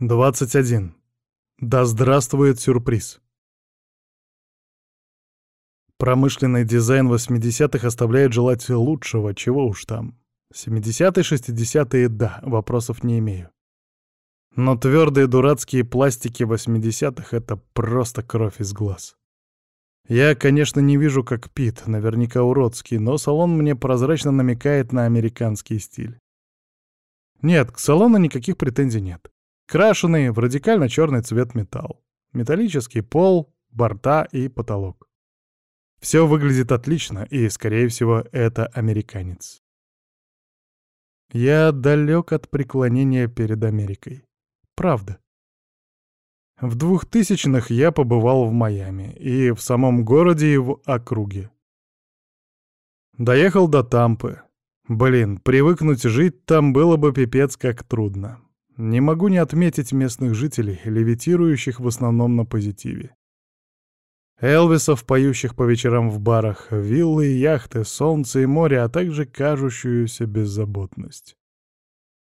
21. Да здравствует сюрприз. Промышленный дизайн 80-х оставляет желать лучшего, чего уж там. 70-е, 60-е — да, вопросов не имею. Но твердые дурацкие пластики 80-х — это просто кровь из глаз. Я, конечно, не вижу, как Пит, наверняка уродский, но салон мне прозрачно намекает на американский стиль. Нет, к салону никаких претензий нет. Крашеный в радикально черный цвет металл. Металлический пол, борта и потолок. Все выглядит отлично, и, скорее всего, это американец. Я далек от преклонения перед Америкой. Правда. В двухтысячных я побывал в Майами, и в самом городе, и в округе. Доехал до Тампы. Блин, привыкнуть жить там было бы пипец как трудно. Не могу не отметить местных жителей, левитирующих в основном на позитиве. Элвисов, поющих по вечерам в барах, виллы и яхты, солнце и море, а также кажущуюся беззаботность.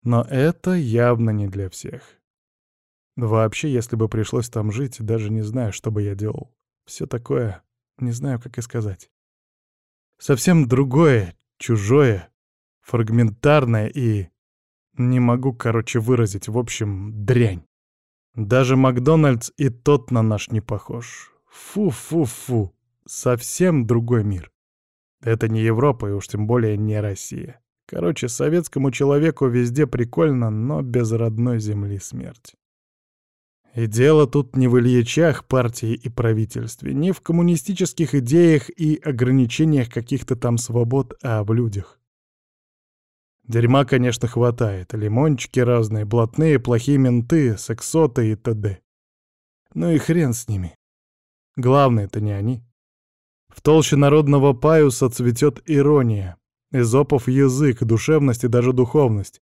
Но это явно не для всех. Вообще, если бы пришлось там жить, даже не знаю, что бы я делал. Все такое, не знаю, как и сказать. Совсем другое, чужое, фрагментарное и не могу, короче, выразить. В общем, дрянь. Даже Макдональдс и тот на наш не похож. Фу-фу-фу. Совсем другой мир. Это не Европа и уж тем более не Россия. Короче, советскому человеку везде прикольно, но без родной земли смерть. И дело тут не в Ильичах партии и правительстве, не в коммунистических идеях и ограничениях каких-то там свобод, а в людях. Дерьма, конечно, хватает. Лимончики разные, блатные, плохие менты, сексоты и т.д. Ну и хрен с ними. Главное-то не они. В толще народного паюса цветет ирония. Эзопов язык, душевность и даже духовность.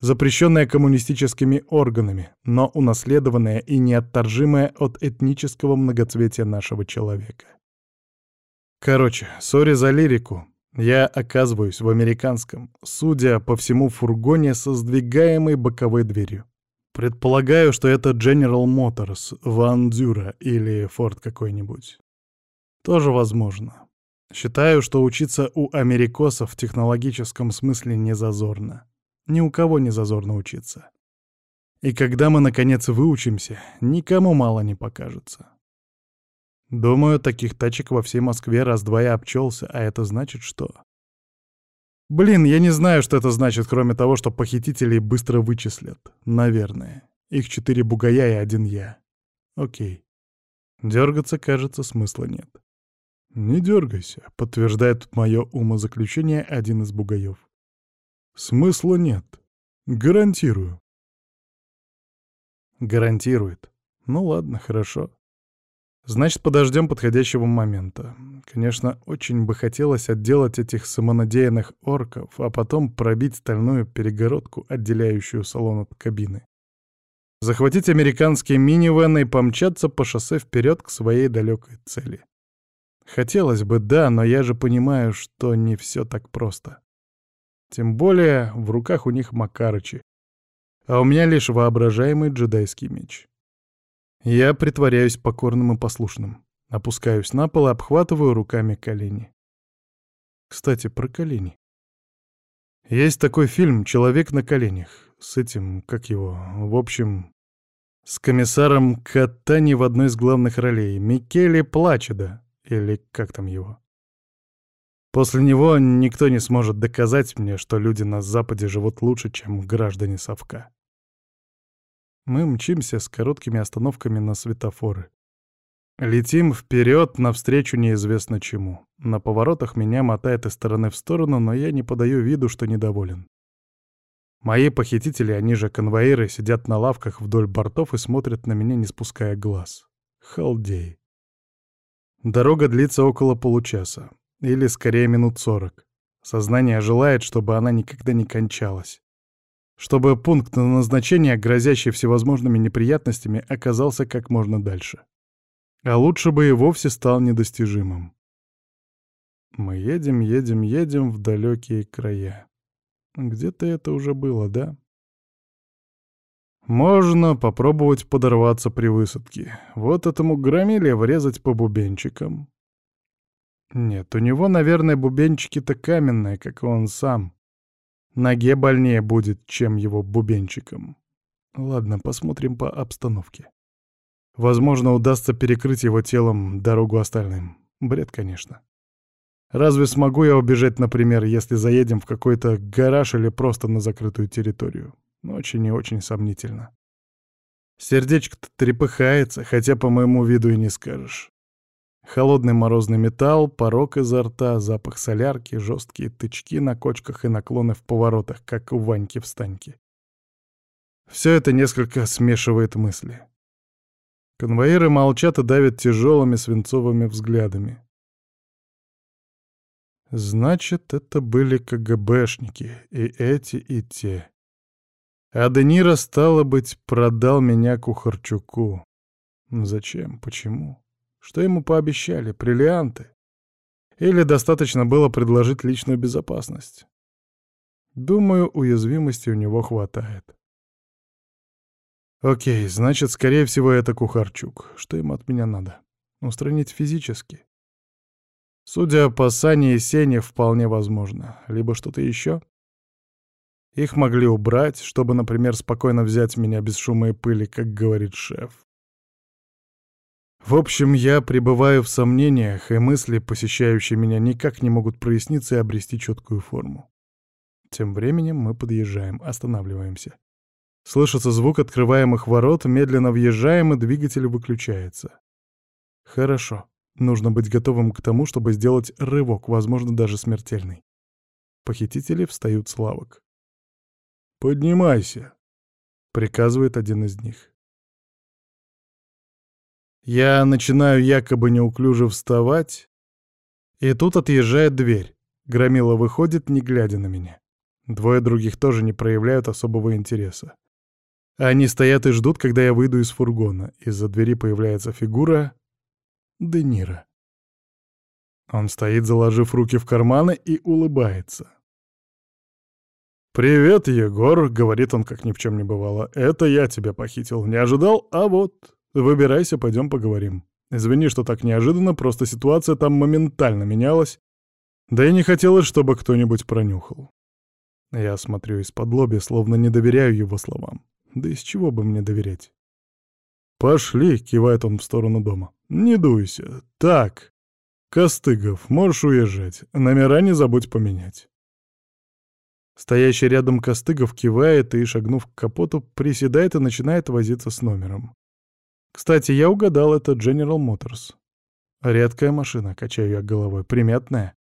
Запрещенная коммунистическими органами, но унаследованная и неотторжимая от этнического многоцветия нашего человека. Короче, сори за лирику, я оказываюсь в американском, судя по всему, фургоне со сдвигаемой боковой дверью. Предполагаю, что это General Motors, Van Dyra или Ford какой-нибудь. Тоже возможно. Считаю, что учиться у америкосов в технологическом смысле не зазорно. Ни у кого не зазорно учиться. И когда мы, наконец, выучимся, никому мало не покажется. Думаю, таких тачек во всей Москве раз-два я обчелся, а это значит что? Блин, я не знаю, что это значит, кроме того, что похитителей быстро вычислят. Наверное. Их четыре бугая и один я. Окей. Дергаться, кажется, смысла нет. «Не дергайся», — подтверждает мое умозаключение один из бугаев. «Смысла нет. Гарантирую». Гарантирует. Ну ладно, хорошо. Значит, подождем подходящего момента. Конечно, очень бы хотелось отделать этих самонадеянных орков, а потом пробить стальную перегородку, отделяющую салон от кабины. Захватить американские минивэн и помчаться по шоссе вперед к своей далекой цели. Хотелось бы, да, но я же понимаю, что не все так просто. Тем более в руках у них Макарычи, а у меня лишь воображаемый джедайский меч. Я притворяюсь покорным и послушным. Опускаюсь на пол и обхватываю руками колени. Кстати, про колени. Есть такой фильм «Человек на коленях» с этим, как его, в общем, с комиссаром Катани в одной из главных ролей, Микеле Плачеда, или как там его. После него никто не сможет доказать мне, что люди на Западе живут лучше, чем граждане Совка. Мы мчимся с короткими остановками на светофоры. Летим вперед навстречу неизвестно чему. На поворотах меня мотает из стороны в сторону, но я не подаю виду, что недоволен. Мои похитители, они же конвоиры, сидят на лавках вдоль бортов и смотрят на меня, не спуская глаз. Халдей. Дорога длится около получаса. Или, скорее, минут сорок. Сознание желает, чтобы она никогда не кончалась чтобы пункт назначения, грозящий всевозможными неприятностями, оказался как можно дальше. А лучше бы и вовсе стал недостижимым. Мы едем, едем, едем в далекие края. Где-то это уже было, да? Можно попробовать подорваться при высадке. Вот этому громиле врезать по бубенчикам. Нет, у него, наверное, бубенчики-то каменные, как и он сам. Ноге больнее будет, чем его бубенчиком. Ладно, посмотрим по обстановке. Возможно, удастся перекрыть его телом дорогу остальным. Бред, конечно. Разве смогу я убежать, например, если заедем в какой-то гараж или просто на закрытую территорию? Очень и очень сомнительно. Сердечко-то трепыхается, хотя по моему виду и не скажешь. Холодный морозный металл, порог изо рта, запах солярки, жесткие тычки на кочках и наклоны в поворотах, как у Ваньки в станьке. Все это несколько смешивает мысли. Конвоиры молчат и давят тяжелыми свинцовыми взглядами. Значит, это были КГБшники, и эти, и те. А Де стало быть, продал меня Кухарчуку. Зачем? Почему? Что ему пообещали? Бриллианты? Или достаточно было предложить личную безопасность? Думаю, уязвимости у него хватает. Окей, значит, скорее всего, это Кухарчук. Что ему от меня надо? Устранить физически? Судя по Сане и Сене, вполне возможно. Либо что-то еще? Их могли убрать, чтобы, например, спокойно взять меня без шума и пыли, как говорит шеф. В общем, я пребываю в сомнениях, и мысли, посещающие меня, никак не могут проясниться и обрести четкую форму. Тем временем мы подъезжаем, останавливаемся. Слышится звук открываемых ворот, медленно въезжаем, и двигатель выключается. Хорошо. Нужно быть готовым к тому, чтобы сделать рывок, возможно, даже смертельный. Похитители встают с лавок. «Поднимайся», — приказывает один из них. Я начинаю якобы неуклюже вставать, и тут отъезжает дверь. Громила выходит, не глядя на меня. Двое других тоже не проявляют особого интереса. Они стоят и ждут, когда я выйду из фургона. Из-за двери появляется фигура Де Ниро. Он стоит, заложив руки в карманы, и улыбается. «Привет, Егор», — говорит он, как ни в чем не бывало. «Это я тебя похитил. Не ожидал? А вот. Выбирайся, пойдем поговорим. Извини, что так неожиданно, просто ситуация там моментально менялась. Да и не хотелось, чтобы кто-нибудь пронюхал». Я смотрю из-под лоби, словно не доверяю его словам. Да из чего бы мне доверять? «Пошли», — кивает он в сторону дома. «Не дуйся. Так. Костыгов, можешь уезжать. Номера не забудь поменять». Стоящий рядом Костыгов кивает и, шагнув к капоту, приседает и начинает возиться с номером. Кстати, я угадал, это General Motors. Редкая машина, качаю я головой, приметная.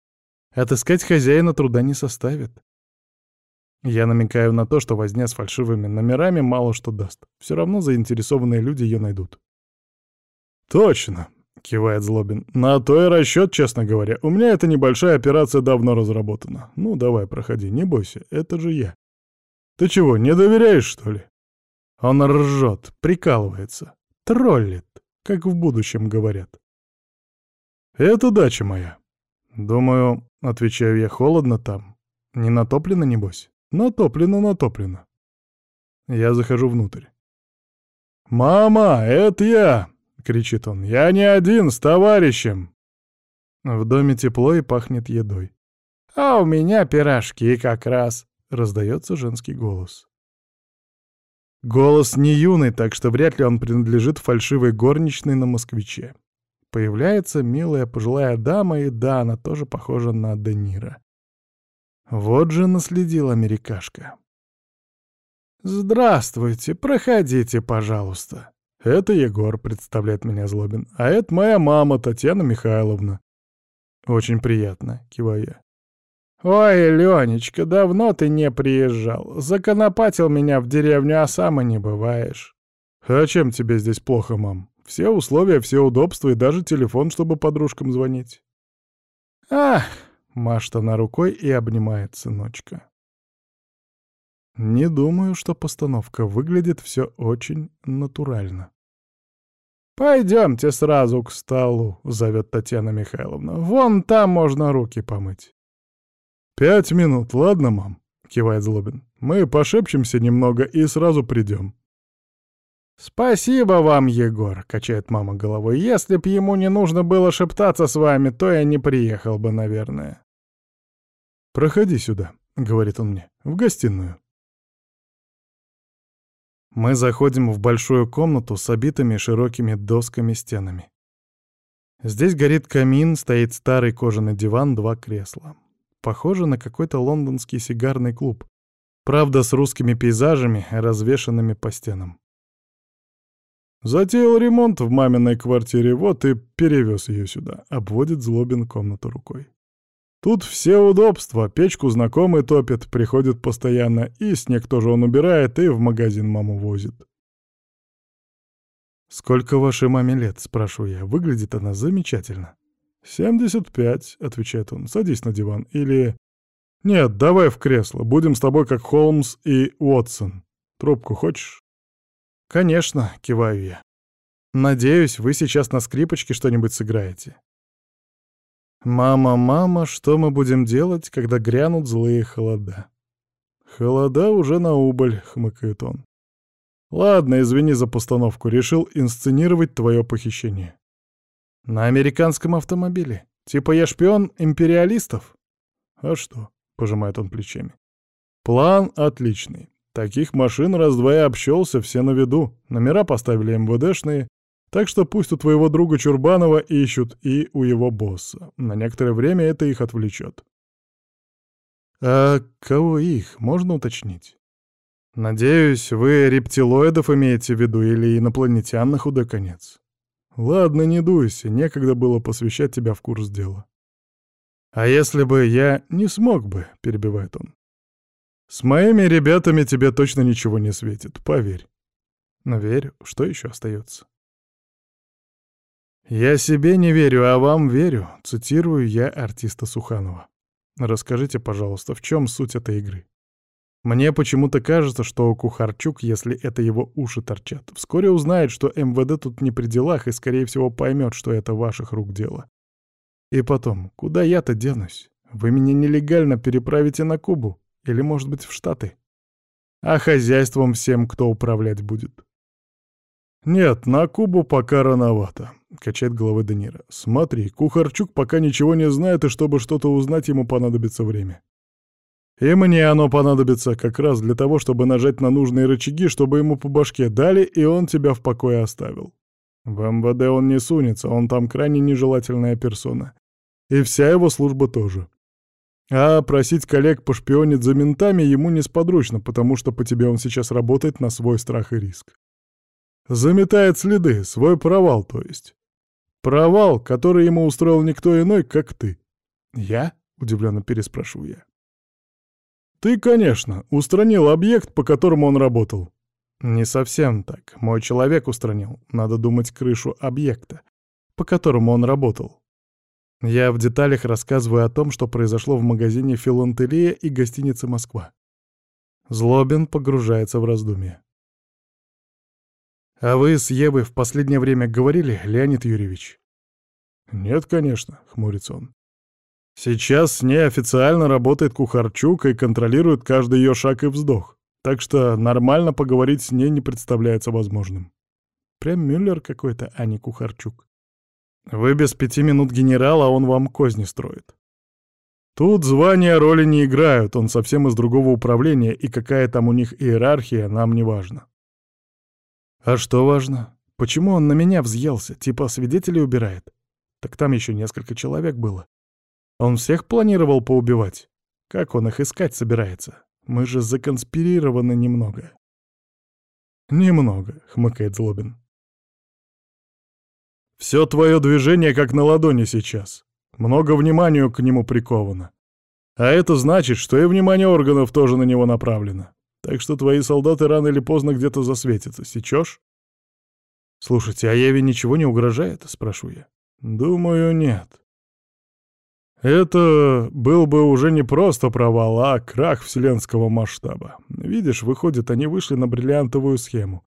Отыскать хозяина труда не составит. Я намекаю на то, что возня с фальшивыми номерами мало что даст. Все равно заинтересованные люди ее найдут. «Точно», — кивает Злобин. «На то и расчет, честно говоря. У меня эта небольшая операция давно разработана. Ну, давай, проходи, не бойся, это же я». «Ты чего, не доверяешь, что ли?» Он ржет, прикалывается, троллит, как в будущем говорят. «Это дача моя». «Думаю, — отвечаю я, — холодно там. Не натоплено, небось?» «Натоплено, натоплено». Я захожу внутрь. «Мама, это я!» — кричит он. «Я не один, с товарищем!» В доме тепло и пахнет едой. «А у меня пирожки как раз!» — раздается женский голос. Голос не юный, так что вряд ли он принадлежит фальшивой горничной на москвиче. Появляется милая пожилая дама, и да, она тоже похожа на Денира. Вот же наследил америкашка. «Здравствуйте, проходите, пожалуйста», «Это Егор», — представляет меня Злобин. «А это моя мама, Татьяна Михайловна». «Очень приятно», — киваю я. «Ой, Ленечка, давно ты не приезжал. Законопатил меня в деревню, а сам и не бываешь». «А чем тебе здесь плохо, мам? Все условия, все удобства и даже телефон, чтобы подружкам звонить». «Ах!» — машет она рукой и обнимает сыночка. Не думаю, что постановка выглядит все очень натурально. «Пойдемте сразу к столу», — зовет Татьяна Михайловна. «Вон там можно руки помыть». «Пять минут, ладно, мам?» — кивает Злобин. «Мы пошепчемся немного и сразу придем». «Спасибо вам, Егор», — качает мама головой. «Если б ему не нужно было шептаться с вами, то я не приехал бы, наверное». «Проходи сюда», — говорит он мне, — «в гостиную». Мы заходим в большую комнату с обитыми широкими досками стенами. Здесь горит камин, стоит старый кожаный диван, два кресла. Похоже на какой-то лондонский сигарный клуб. Правда, с русскими пейзажами, развешанными по стенам. Затеял ремонт в маминой квартире, вот и перевез ее сюда. Обводит Злобин комнату рукой. Тут все удобства, печку знакомый топит, приходит постоянно, и снег тоже он убирает, и в магазин маму возит. «Сколько вашей маме лет?» — спрашиваю я. Выглядит она замечательно. «Семьдесят пять», — отвечает он. «Садись на диван». Или «Нет, давай в кресло. Будем с тобой как Холмс и Уотсон. Трубку хочешь?» «Конечно», — киваю я. «Надеюсь, вы сейчас на скрипочке что-нибудь сыграете». «Мама, мама, что мы будем делать, когда грянут злые холода?» «Холода уже на убыль», — хмыкает он. «Ладно, извини за постановку, решил инсценировать твое похищение». «На американском автомобиле? Типа я шпион империалистов?» «А что?» — пожимает он плечами. «План отличный. Таких машин раз-два и общался, все на виду. Номера поставили МВДшные. Так что пусть у твоего друга Чурбанова ищут и у его босса. На некоторое время это их отвлечет. А кого их, можно уточнить? Надеюсь, вы рептилоидов имеете в виду или инопланетян на худой конец? Ладно, не дуйся, некогда было посвящать тебя в курс дела. А если бы я не смог бы, перебивает он. С моими ребятами тебе точно ничего не светит, поверь. Но верю, что еще остается? «Я себе не верю, а вам верю», — цитирую я артиста Суханова. Расскажите, пожалуйста, в чем суть этой игры? Мне почему-то кажется, что Кухарчук, если это его уши торчат, вскоре узнает, что МВД тут не при делах и, скорее всего, поймет, что это ваших рук дело. И потом, куда я-то денусь? Вы меня нелегально переправите на Кубу? Или, может быть, в Штаты. А хозяйством всем, кто управлять будет. «Нет, на Кубу пока рановато», — качает головой Данира. «Смотри, Кухарчук пока ничего не знает, и чтобы что-то узнать, ему понадобится время. И мне оно понадобится как раз для того, чтобы нажать на нужные рычаги, чтобы ему по башке дали, и он тебя в покое оставил. В МВД он не сунется, он там крайне нежелательная персона. И вся его служба тоже. А просить коллег пошпионить за ментами ему несподручно, потому что по тебе он сейчас работает на свой страх и риск. Заметает следы, свой провал, то есть. Провал, который ему устроил никто иной, как ты. Я? Удивленно переспрашиваю я. Ты, конечно, устранил объект, по которому он работал. Не совсем так. Мой человек устранил. Надо думать крышу объекта, по которому он работал. Я в деталях рассказываю о том, что произошло в магазине «Филантелия» и гостинице «Москва». Злобин погружается в раздумья. «А вы с Евой в последнее время говорили, Леонид Юрьевич?» «Нет, конечно», — хмурится он. «Сейчас с ней официально работает Кухарчук и контролирует каждый ее шаг и вздох, так что нормально поговорить с ней не представляется возможным. Прям Мюллер какой-то, а не Кухарчук. Вы без пяти минут генерал, а он вам козни строит. Тут звания роли не играют, он совсем из другого управления, и какая там у них иерархия, нам не важно. А что важно? Почему он на меня взъелся, типа свидетелей убирает? Так там еще несколько человек было. Он всех планировал поубивать. Как он их искать собирается? Мы же законспирированы немного. «Немного», — хмыкает Злобин. Все твое движение как на ладони сейчас. Много внимания к нему приковано. А это значит, что и внимание органов тоже на него направлено. Так что твои солдаты рано или поздно где-то засветятся. Сечешь? Слушайте, а Еве ничего не угрожает? Спрашиваю я. Думаю, нет. Это был бы уже не просто провал, а крах вселенского масштаба. Видишь, выходит, они вышли на бриллиантовую схему.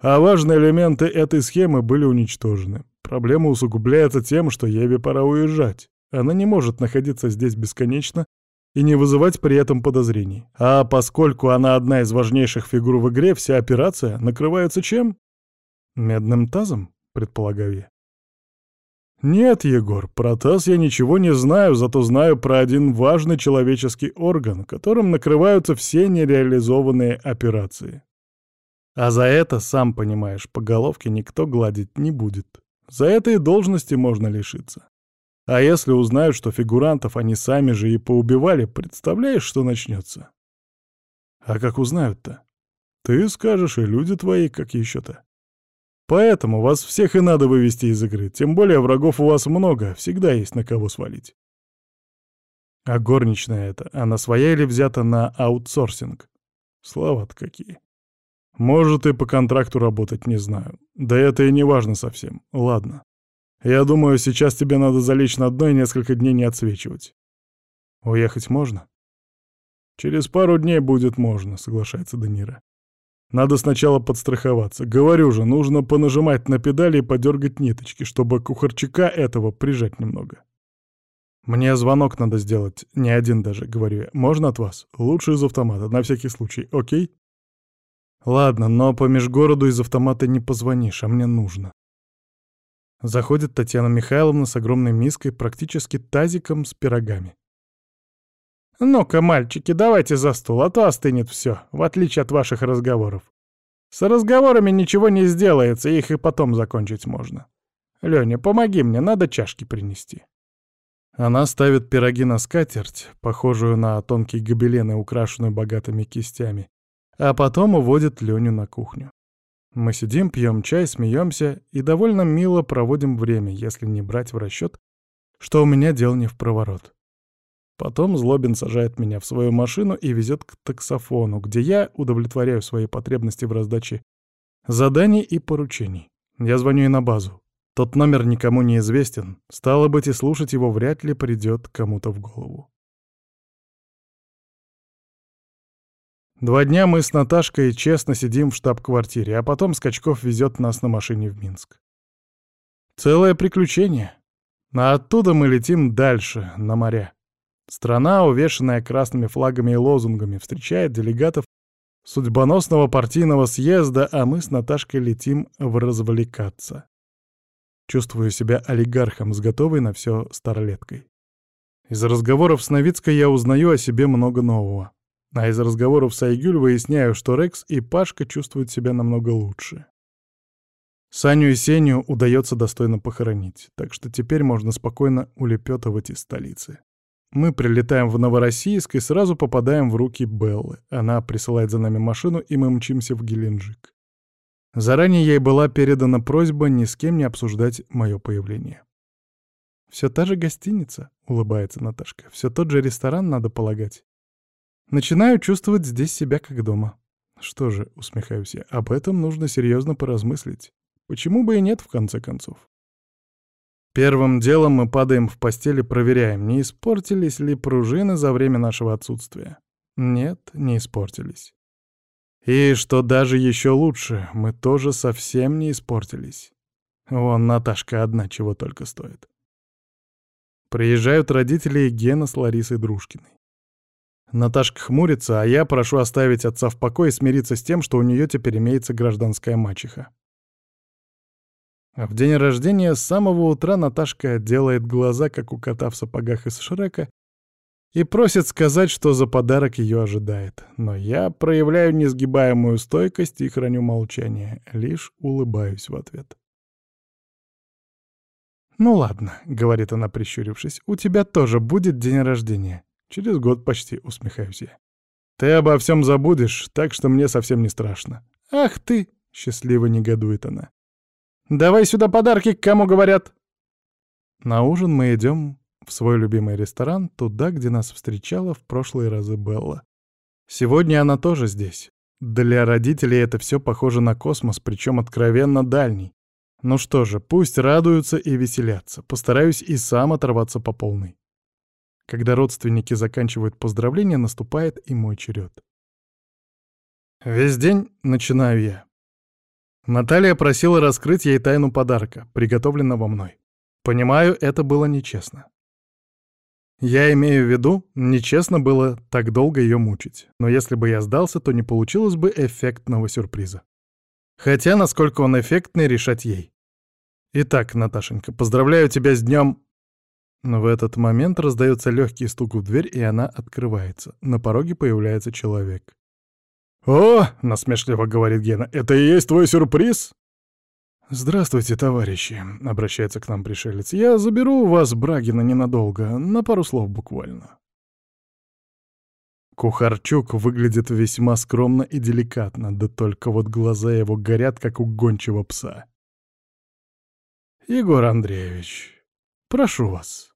А важные элементы этой схемы были уничтожены. Проблема усугубляется тем, что Еве пора уезжать. Она не может находиться здесь бесконечно и не вызывать при этом подозрений. А поскольку она одна из важнейших фигур в игре, вся операция накрывается чем? Медным тазом, предполагаю я. Нет, Егор, про таз я ничего не знаю, зато знаю про один важный человеческий орган, которым накрываются все нереализованные операции. А за это, сам понимаешь, по головке никто гладить не будет. За это и должности можно лишиться. А если узнают, что фигурантов они сами же и поубивали, представляешь, что начнется? А как узнают-то? Ты скажешь, и люди твои, как еще-то. Поэтому вас всех и надо вывести из игры, тем более врагов у вас много, всегда есть на кого свалить. А горничная это, она своя или взята на аутсорсинг? Слова-то какие. Может, и по контракту работать, не знаю. Да это и не важно совсем. Ладно. Я думаю, сейчас тебе надо залечь на дно и несколько дней не отсвечивать. Уехать можно? Через пару дней будет можно, соглашается Данира. Надо сначала подстраховаться. Говорю же, нужно понажимать на педали и подергать ниточки, чтобы кухарчика этого прижать немного. Мне звонок надо сделать, не один даже, говорю я. Можно от вас? Лучше из автомата, на всякий случай, окей? Ладно, но по межгороду из автомата не позвонишь, а мне нужно. Заходит Татьяна Михайловна с огромной миской, практически тазиком с пирогами. «Ну-ка, мальчики, давайте за стол, а то остынет все, в отличие от ваших разговоров. С разговорами ничего не сделается, их и потом закончить можно. Лёня, помоги мне, надо чашки принести». Она ставит пироги на скатерть, похожую на тонкие гобелены, украшенную богатыми кистями, а потом уводит Леню на кухню. Мы сидим, пьем чай, смеемся и довольно мило проводим время, если не брать в расчет, что у меня дел не в проворот. Потом Злобин сажает меня в свою машину и везет к таксофону, где я удовлетворяю свои потребности в раздаче заданий и поручений. Я звоню и на базу. Тот номер никому не известен, стало быть, и слушать его вряд ли придет кому-то в голову. Два дня мы с Наташкой честно сидим в штаб-квартире, а потом Скачков везет нас на машине в Минск. Целое приключение. А оттуда мы летим дальше, на моря. Страна, увешанная красными флагами и лозунгами, встречает делегатов судьбоносного партийного съезда, а мы с Наташкой летим в развлекаться. Чувствую себя олигархом с готовой на все старолеткой. Из разговоров с Новицкой я узнаю о себе много нового. А из разговоров с Айгюль выясняю, что Рекс и Пашка чувствуют себя намного лучше. Саню и Сеню удается достойно похоронить, так что теперь можно спокойно улепетывать из столицы. Мы прилетаем в Новороссийск и сразу попадаем в руки Беллы. Она присылает за нами машину, и мы мчимся в Геленджик. Заранее ей была передана просьба ни с кем не обсуждать мое появление. «Все та же гостиница», — улыбается Наташка. «Все тот же ресторан, надо полагать. Начинаю чувствовать здесь себя как дома. Что же, усмехаюсь я, об этом нужно серьезно поразмыслить. Почему бы и нет, в конце концов? Первым делом мы падаем в постель и проверяем, не испортились ли пружины за время нашего отсутствия. Нет, не испортились. И что даже еще лучше, мы тоже совсем не испортились. Вон Наташка одна чего только стоит. Приезжают родители Гена с Ларисой Дружкиной. Наташка хмурится, а я прошу оставить отца в покое и смириться с тем, что у нее теперь имеется гражданская мачеха. В день рождения с самого утра Наташка делает глаза, как у кота в сапогах из Шрека, и просит сказать, что за подарок ее ожидает. Но я проявляю несгибаемую стойкость и храню молчание, лишь улыбаюсь в ответ. «Ну ладно», — говорит она, прищурившись, — «у тебя тоже будет день рождения. Через год почти, усмехаюсь я. Ты обо всем забудешь, так что мне совсем не страшно. Ах ты, счастливо негодует она. Давай сюда подарки, кому говорят. На ужин мы идем в свой любимый ресторан, туда, где нас встречала в прошлые разы Белла. Сегодня она тоже здесь. Для родителей это все похоже на космос, причем откровенно дальний. Ну что же, пусть радуются и веселятся. Постараюсь и сам оторваться по полной. Когда родственники заканчивают поздравления, наступает и мой черед. Весь день начинаю я. Наталья просила раскрыть ей тайну подарка, приготовленного мной. Понимаю, это было нечестно. Я имею в виду, нечестно было так долго ее мучить, но если бы я сдался, то не получилось бы эффектного сюрприза. Хотя, насколько он эффектный, решать ей. Итак, Наташенька, поздравляю тебя с днем. В этот момент раздается легкий стук в дверь, и она открывается. На пороге появляется человек. «О!» — насмешливо говорит Гена. «Это и есть твой сюрприз?» «Здравствуйте, товарищи», — обращается к нам пришелец. «Я заберу вас Брагина ненадолго, на пару слов буквально». Кухарчук выглядит весьма скромно и деликатно, да только вот глаза его горят, как у гончего пса. «Егор Андреевич, прошу вас».